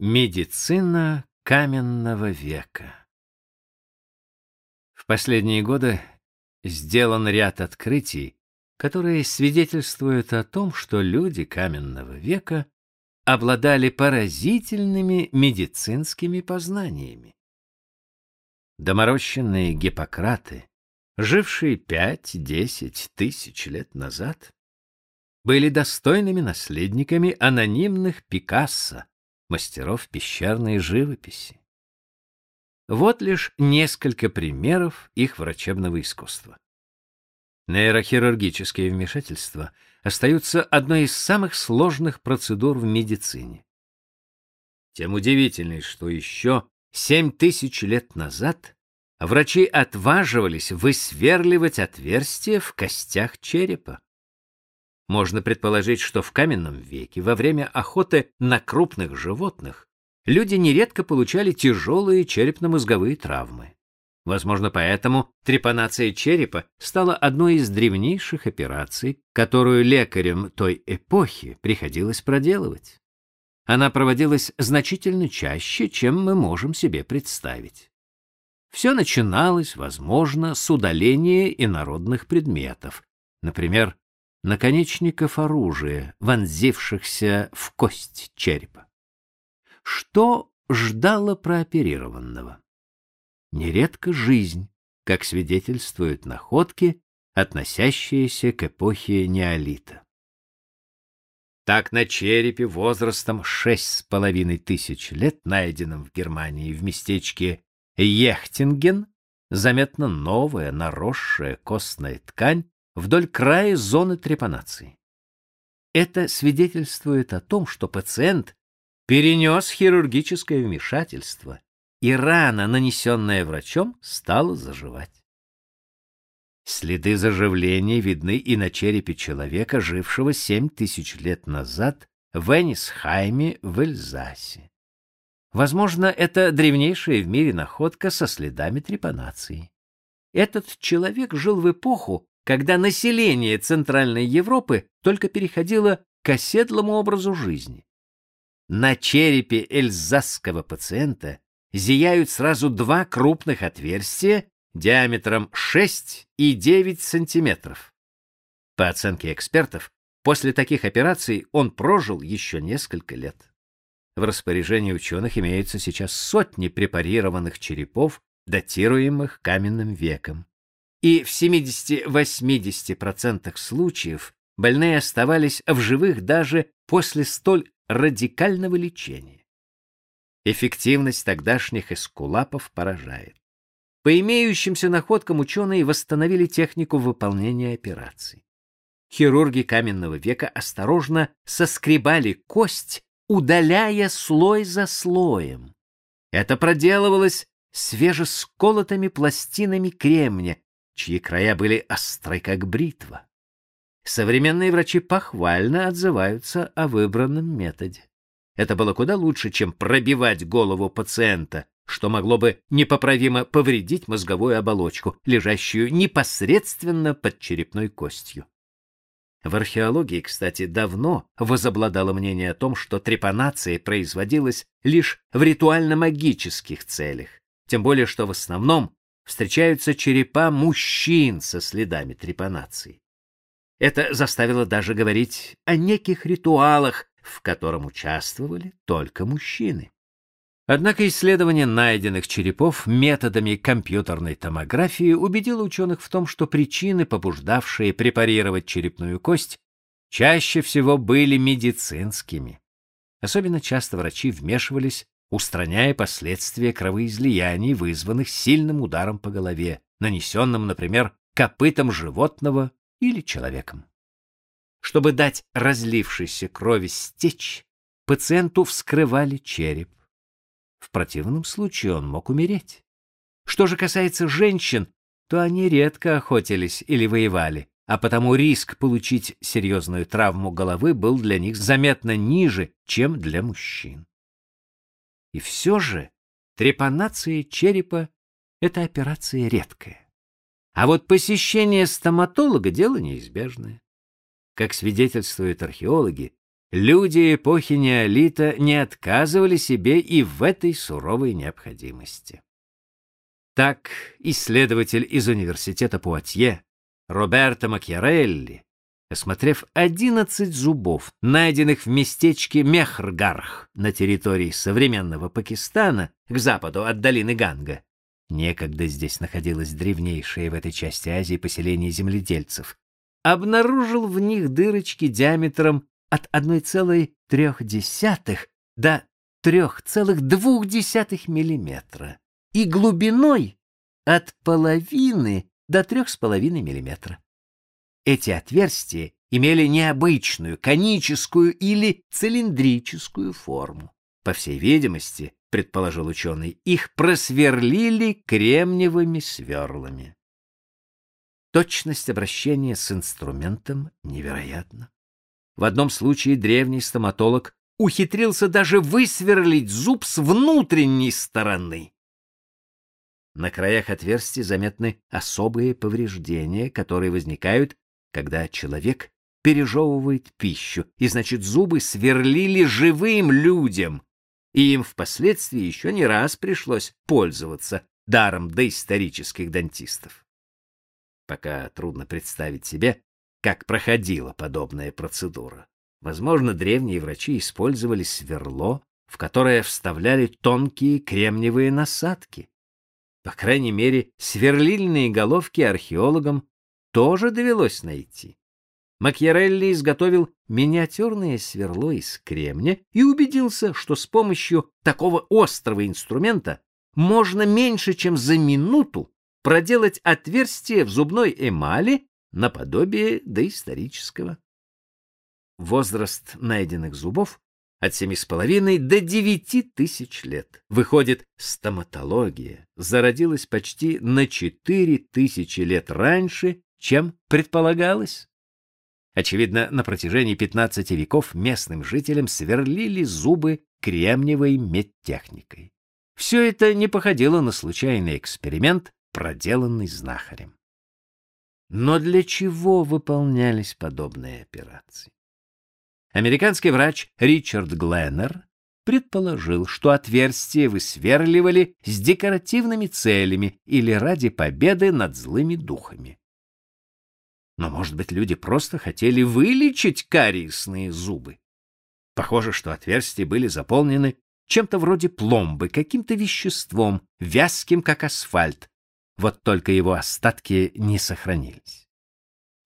Медицина каменного века В последние годы сделан ряд открытий, которые свидетельствуют о том, что люди каменного века обладали поразительными медицинскими познаниями. Доморощенные Гиппократы, жившие пять-десять тысяч лет назад, были достойными наследниками анонимных Пикассо, мастеров пещерной живописи. Вот лишь несколько примеров их врачебного искусства. Нейрохирургические вмешательства остаются одной из самых сложных процедур в медицине. Тем удивительней, что еще семь тысяч лет назад врачи отваживались высверливать отверстия в костях черепа. Можно предположить, что в каменном веке во время охоты на крупных животных люди нередко получали тяжелые черепно-мозговые травмы. Возможно, поэтому трепанация черепа стала одной из древнейших операций, которую лекарям той эпохи приходилось проделывать. Она проводилась значительно чаще, чем мы можем себе представить. Все начиналось, возможно, с удаления инородных предметов, например, наконечников оружия, вонзившихся в кость черепа. Что ждало прооперированного? Нередко жизнь, как свидетельствуют находки, относящиеся к эпохе неолита. Так на черепе возрастом шесть с половиной тысяч лет, найденном в Германии в местечке Ехтинген, заметна новая наросшая костная ткань вдоль края зоны трепанации. Это свидетельствует о том, что пациент перенес хирургическое вмешательство, и рана, нанесенная врачом, стала заживать. Следы заживления видны и на черепе человека, жившего семь тысяч лет назад в Энисхайме в Эльзасе. Возможно, это древнейшая в мире находка со следами трепанации. Этот человек жил в эпоху, когда население Центральной Европы только переходило к оседлому образу жизни. На черепе эльзасского пациента зияют сразу два крупных отверстия диаметром 6 и 9 сантиметров. По оценке экспертов, после таких операций он прожил еще несколько лет. В распоряжении ученых имеются сейчас сотни препарированных черепов, датируемых каменным веком и в 70-80% случаев больные оставались в живых даже после столь радикального лечения. Эффективность тогдашних эскулапов поражает. По имеющимся находкам ученые восстановили технику выполнения операций. Хирурги каменного века осторожно соскребали кость, удаляя слой за слоем. Это проделывалось свежесколотыми пластинами кремня, чьи края были остры, как бритва. Современные врачи похвально отзываются о выбранном методе. Это было куда лучше, чем пробивать голову пациента, что могло бы непоправимо повредить мозговую оболочку, лежащую непосредственно под черепной костью. В археологии, кстати, давно возобладало мнение о том, что трепанация производилась лишь в ритуально-магических целях, тем более что в основном встречаются черепа мужчин со следами трепанации. Это заставило даже говорить о неких ритуалах, в котором участвовали только мужчины. Однако исследование найденных черепов методами компьютерной томографии убедило ученых в том, что причины, побуждавшие препарировать черепную кость, чаще всего были медицинскими. Особенно часто врачи вмешивались устраняя последствия кровоизлияний, вызванных сильным ударом по голове, нанесенным, например, копытом животного или человеком. Чтобы дать разлившейся крови стечь, пациенту вскрывали череп. В противном случае он мог умереть. Что же касается женщин, то они редко охотились или воевали, а потому риск получить серьезную травму головы был для них заметно ниже, чем для мужчин. И все же трепанация черепа — это операция редкая. А вот посещение стоматолога — дело неизбежное. Как свидетельствуют археологи, люди эпохи неолита не отказывали себе и в этой суровой необходимости. Так исследователь из университета Пуатье Роберто Макьярелли, осмотрев 11 зубов, найденных в местечке Мехргарх на территории современного Пакистана к западу от долины Ганга, некогда здесь находилось древнейшее в этой части Азии поселение земледельцев, обнаружил в них дырочки диаметром от 1,3 до 3,2 миллиметра и глубиной от половины до 3,5 миллиметра. Эти отверстия имели необычную коническую или цилиндрическую форму. По всей видимости, предположил ученый, их просверлили кремниевыми сверлами. Точность обращения с инструментом невероятна. В одном случае древний стоматолог ухитрился даже высверлить зуб с внутренней стороны. На краях отверстий заметны особые повреждения, которые возникают, когда человек пережевывает пищу, и значит зубы сверлили живым людям, и им впоследствии еще не раз пришлось пользоваться даром доисторических дантистов. Пока трудно представить себе, как проходила подобная процедура. Возможно, древние врачи использовали сверло, в которое вставляли тонкие кремниевые насадки. По крайней мере, сверлильные головки археологам тоже довелось найти. Макьярелли изготовил миниатюрное сверло из кремня и убедился, что с помощью такого острого инструмента можно меньше, чем за минуту проделать отверстие в зубной эмали наподобие доисторического. Возраст найденных зубов от семи с половиной до девяти тысяч лет. Выходит, стоматология зародилась почти на четыре тысячи лет раньше, чем предполагалось. Очевидно, на протяжении 15 веков местным жителям сверлили зубы кремниевой медтехникой. Все это не походило на случайный эксперимент, проделанный знахарем. Но для чего выполнялись подобные операции? Американский врач Ричард Гленнер предположил, что отверстия высверливали с декоративными целями или ради победы над злыми духами. Но, может быть, люди просто хотели вылечить кариесные зубы. Похоже, что отверстия были заполнены чем-то вроде пломбы, каким-то веществом, вязким, как асфальт. Вот только его остатки не сохранились.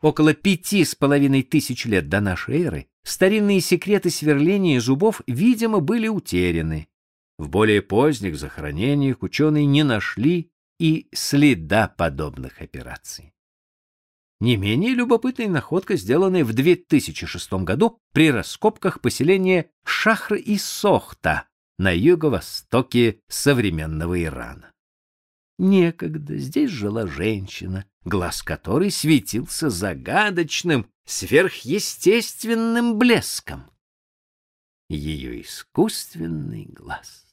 Около пяти с половиной тысяч лет до нашей эры старинные секреты сверления зубов, видимо, были утеряны. В более поздних захоронениях ученые не нашли и следа подобных операций. Не менее любопытной находка, сделанная в 2006 году при раскопках поселения Шахр и Сохта на юго-востоке современного Ирана. Некогда здесь жила женщина, глаз которой светился загадочным, сверхъестественным блеском. Ее искусственный глаз.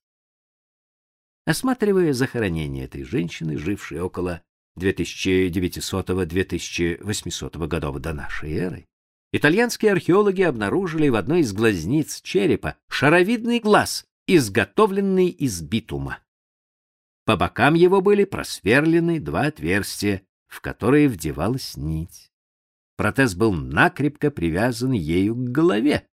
Осматривая захоронение этой женщины, жившей около 2900-2800 годов до нашей эры, итальянские археологи обнаружили в одной из глазниц черепа шаровидный глаз, изготовленный из битума. По бокам его были просверлены два отверстия, в которые вдевалась нить. Протез был накрепко привязан ею к голове.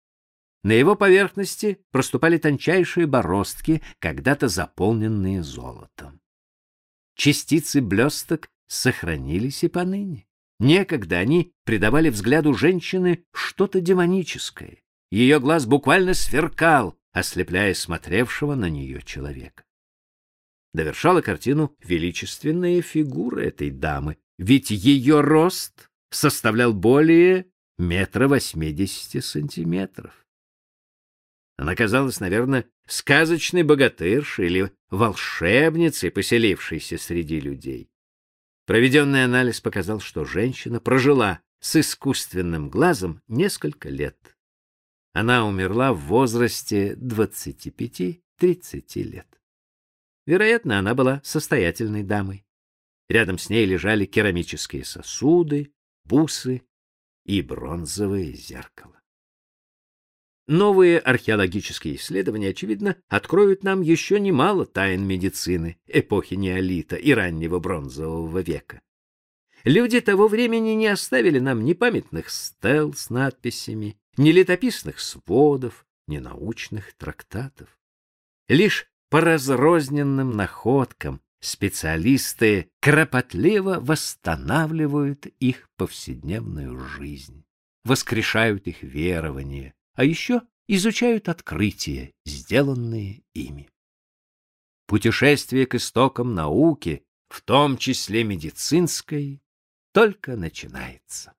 На его поверхности проступали тончайшие бороздки, когда-то заполненные золотом. Частицы блесток сохранились и поныне. Некогда они придавали взгляду женщины что-то демоническое. Ее глаз буквально сверкал, ослепляя смотревшего на нее человека. Довершала картину величественная фигура этой дамы, ведь ее рост составлял более метра восьмидесяти сантиметров. Она казалась, наверное, сказочной богатыршей или волшебницей, поселившейся среди людей. Проведенный анализ показал, что женщина прожила с искусственным глазом несколько лет. Она умерла в возрасте 25-30 лет. Вероятно, она была состоятельной дамой. Рядом с ней лежали керамические сосуды, бусы и бронзовое зеркало. Новые археологические исследования, очевидно, откроют нам еще немало тайн медицины эпохи неолита и раннего бронзового века. Люди того времени не оставили нам ни памятных стел с надписями, ни летописных сводов, ни научных трактатов. Лишь по разрозненным находкам специалисты кропотливо восстанавливают их повседневную жизнь, воскрешают их верования, а еще изучают открытия, сделанные ими. Путешествие к истокам науки, в том числе медицинской, только начинается.